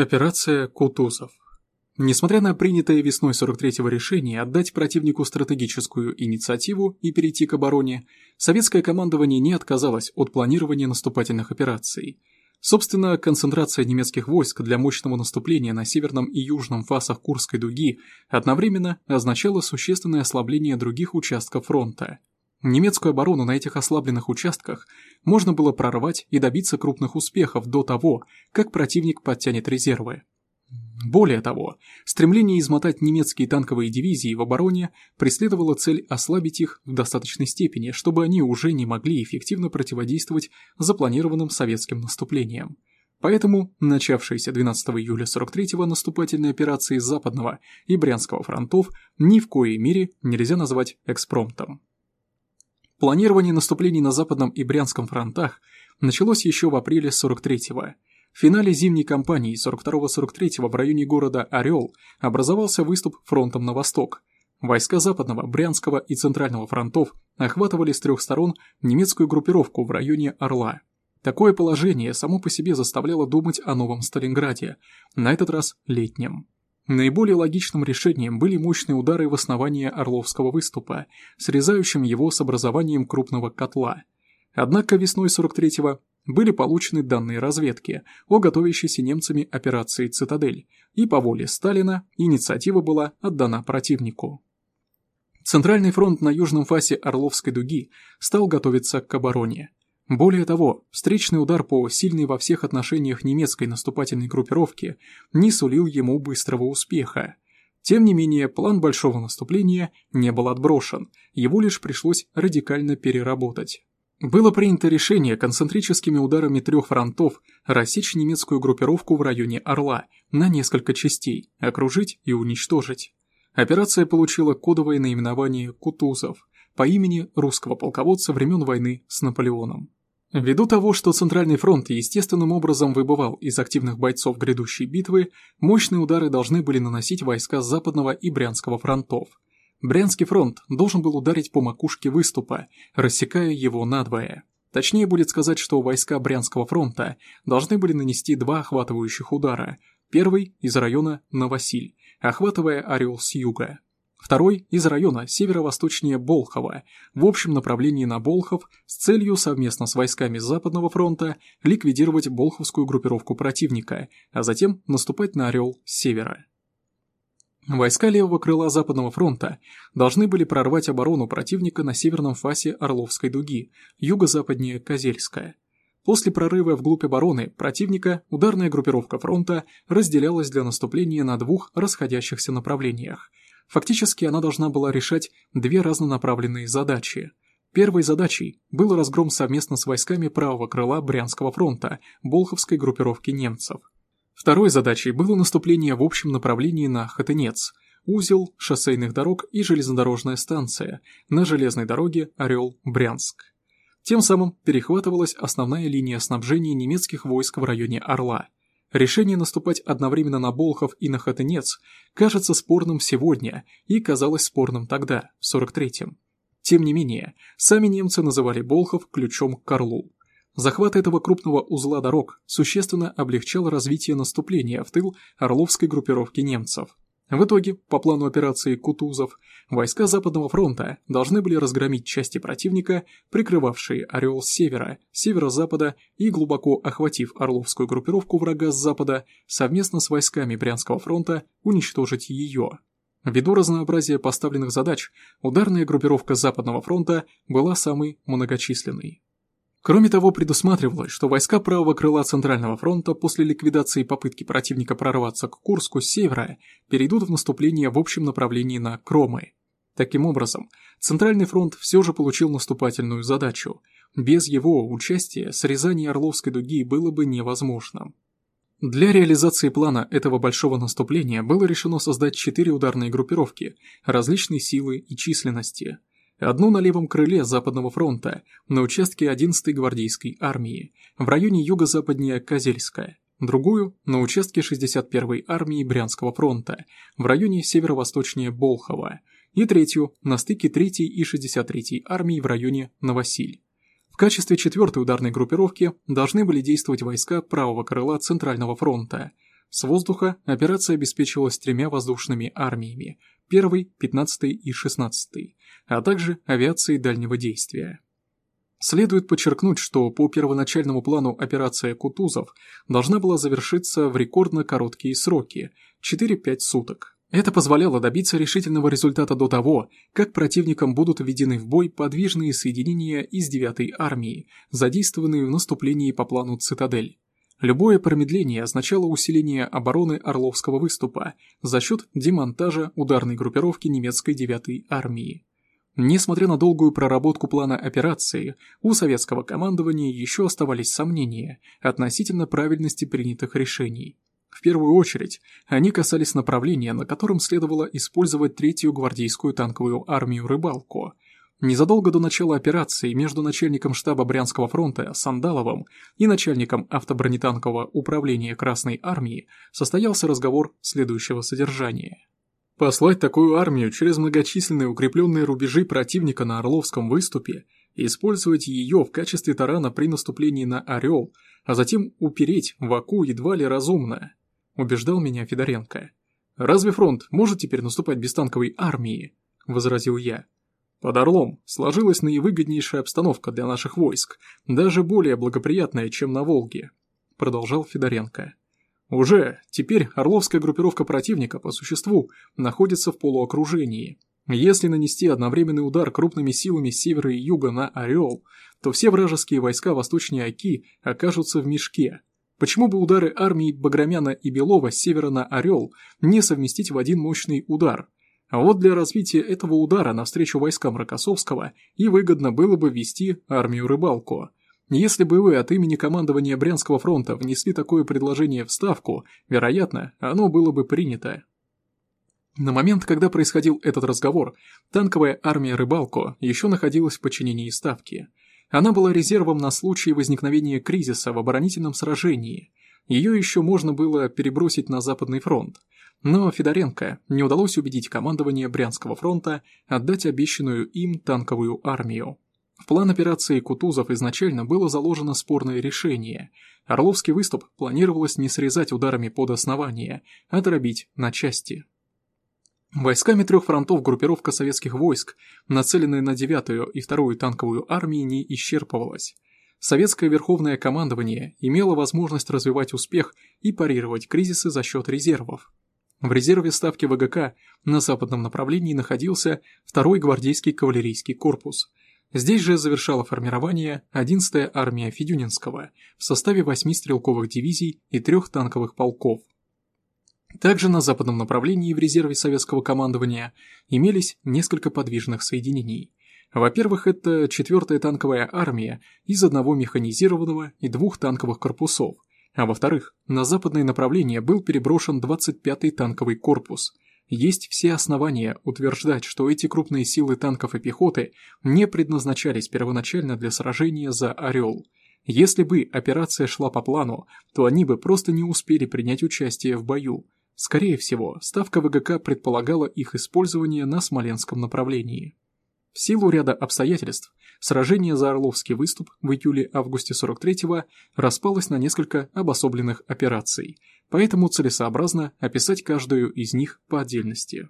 Операция Кутузов. Несмотря на принятое весной 43-го решение отдать противнику стратегическую инициативу и перейти к обороне, советское командование не отказалось от планирования наступательных операций. Собственно, концентрация немецких войск для мощного наступления на северном и южном фасах Курской дуги одновременно означала существенное ослабление других участков фронта. Немецкую оборону на этих ослабленных участках можно было прорвать и добиться крупных успехов до того, как противник подтянет резервы. Более того, стремление измотать немецкие танковые дивизии в обороне преследовало цель ослабить их в достаточной степени, чтобы они уже не могли эффективно противодействовать запланированным советским наступлениям. Поэтому начавшиеся 12 июля 43-го наступательные операции Западного и Брянского фронтов ни в коей мере нельзя назвать экспромтом. Планирование наступлений на Западном и Брянском фронтах началось еще в апреле 43-го. В финале зимней кампании 42-43 в районе города Орел образовался выступ фронтом на восток. Войска Западного, Брянского и Центрального фронтов охватывали с трех сторон немецкую группировку в районе Орла. Такое положение само по себе заставляло думать о новом Сталинграде, на этот раз летнем. Наиболее логичным решением были мощные удары в основание Орловского выступа, срезающим его с образованием крупного котла. Однако весной 43-го были получены данные разведки о готовящейся немцами операции «Цитадель», и по воле Сталина инициатива была отдана противнику. Центральный фронт на южном фасе Орловской дуги стал готовиться к обороне. Более того, встречный удар по сильной во всех отношениях немецкой наступательной группировке не сулил ему быстрого успеха. Тем не менее, план большого наступления не был отброшен, его лишь пришлось радикально переработать. Было принято решение концентрическими ударами трех фронтов рассечь немецкую группировку в районе Орла на несколько частей, окружить и уничтожить. Операция получила кодовое наименование «Кутузов» по имени русского полководца времен войны с Наполеоном. Ввиду того, что Центральный фронт естественным образом выбывал из активных бойцов грядущей битвы, мощные удары должны были наносить войска Западного и Брянского фронтов. Брянский фронт должен был ударить по макушке выступа, рассекая его надвое. Точнее будет сказать, что войска Брянского фронта должны были нанести два охватывающих удара. Первый из района Новосиль, охватывая Орел с юга. Второй – из района северо-восточнее Болхова, в общем направлении на Болхов с целью совместно с войсками Западного фронта ликвидировать болховскую группировку противника, а затем наступать на Орел с севера. Войска левого крыла Западного фронта должны были прорвать оборону противника на северном фасе Орловской дуги, юго-западнее Козельская. После прорыва вглубь обороны противника ударная группировка фронта разделялась для наступления на двух расходящихся направлениях – Фактически она должна была решать две разнонаправленные задачи. Первой задачей был разгром совместно с войсками правого крыла Брянского фронта, Болховской группировки немцев. Второй задачей было наступление в общем направлении на Хатынец, узел шоссейных дорог и железнодорожная станция на железной дороге Орел-Брянск. Тем самым перехватывалась основная линия снабжения немецких войск в районе Орла – Решение наступать одновременно на Болхов и на Хатынец кажется спорным сегодня и казалось спорным тогда, в 43-м. Тем не менее, сами немцы называли Болхов ключом к Орлу. Захват этого крупного узла дорог существенно облегчал развитие наступления в тыл орловской группировки немцев. В итоге, по плану операции «Кутузов», войска Западного фронта должны были разгромить части противника, прикрывавшие «Орел» с севера, северо-запада и глубоко охватив орловскую группировку врага с запада, совместно с войсками Брянского фронта уничтожить ее. Ввиду разнообразия поставленных задач, ударная группировка Западного фронта была самой многочисленной. Кроме того, предусматривалось, что войска правого крыла Центрального фронта после ликвидации попытки противника прорваться к Курску с севера перейдут в наступление в общем направлении на Кромы. Таким образом, Центральный фронт все же получил наступательную задачу. Без его участия срезание Орловской дуги было бы невозможным. Для реализации плана этого большого наступления было решено создать четыре ударные группировки различной силы и численности – Одну на левом крыле Западного фронта, на участке 11-й гвардейской армии, в районе юго-западнее Козельская. Другую – на участке 61-й армии Брянского фронта, в районе северо-восточнее Болхова. И третью – на стыке 3-й и 63-й армии в районе Новосиль. В качестве четвертой ударной группировки должны были действовать войска правого крыла Центрального фронта. С воздуха операция обеспечивалась тремя воздушными армиями – 1, 15 и 16, а также авиацией дальнего действия. Следует подчеркнуть, что по первоначальному плану операция «Кутузов» должна была завершиться в рекордно короткие сроки – 4-5 суток. Это позволяло добиться решительного результата до того, как противникам будут введены в бой подвижные соединения из 9-й армии, задействованные в наступлении по плану «Цитадель». Любое промедление означало усиление обороны Орловского выступа за счет демонтажа ударной группировки немецкой 9-й армии. Несмотря на долгую проработку плана операции, у советского командования еще оставались сомнения относительно правильности принятых решений. В первую очередь, они касались направления, на котором следовало использовать третью гвардейскую танковую армию «Рыбалку», Незадолго до начала операции между начальником штаба Брянского фронта Сандаловым и начальником автобронетанкового управления Красной Армии состоялся разговор следующего содержания. Послать такую армию через многочисленные укрепленные рубежи противника на Орловском выступе и использовать ее в качестве тарана при наступлении на Орел, а затем упереть в Аку едва ли разумно, убеждал меня Федоренко. «Разве фронт может теперь наступать без танковой армии?» – возразил я. Под Орлом сложилась наивыгоднейшая обстановка для наших войск, даже более благоприятная, чем на Волге, продолжал Федоренко. Уже теперь орловская группировка противника по существу находится в полуокружении. Если нанести одновременный удар крупными силами с севера и юга на Орел, то все вражеские войска восточнее Оки окажутся в мешке. Почему бы удары армии Баграмяна и Белова с севера на Орел не совместить в один мощный удар? А вот для развития этого удара навстречу войскам Рокоссовского и выгодно было бы вести армию Рыбалку. Если бы вы от имени командования Брянского фронта внесли такое предложение в Ставку, вероятно, оно было бы принято. На момент, когда происходил этот разговор, танковая армия Рыбалко еще находилась в подчинении Ставки. Она была резервом на случай возникновения кризиса в оборонительном сражении. Ее еще можно было перебросить на Западный фронт. Но Федоренко не удалось убедить командование Брянского фронта отдать обещанную им танковую армию. В план операции Кутузов изначально было заложено спорное решение. Орловский выступ планировалось не срезать ударами под основание, а дробить на части. Войсками трех фронтов группировка советских войск, нацеленная на 9-ю и 2-ю танковую армии, не исчерпывалась. Советское верховное командование имело возможность развивать успех и парировать кризисы за счет резервов. В резерве ставки ВГК на западном направлении находился 2-й гвардейский кавалерийский корпус – Здесь же завершала формирование 11-я армия Федюнинского в составе 8 стрелковых дивизий и трех танковых полков. Также на западном направлении в резерве советского командования имелись несколько подвижных соединений. Во-первых, это 4-я танковая армия из одного механизированного и двух танковых корпусов, а во-вторых, на западное направление был переброшен 25-й танковый корпус – есть все основания утверждать, что эти крупные силы танков и пехоты не предназначались первоначально для сражения за «Орел». Если бы операция шла по плану, то они бы просто не успели принять участие в бою. Скорее всего, ставка ВГК предполагала их использование на Смоленском направлении. В силу ряда обстоятельств, сражение за Орловский выступ в июле-августе 43-го распалось на несколько обособленных операций – поэтому целесообразно описать каждую из них по отдельности.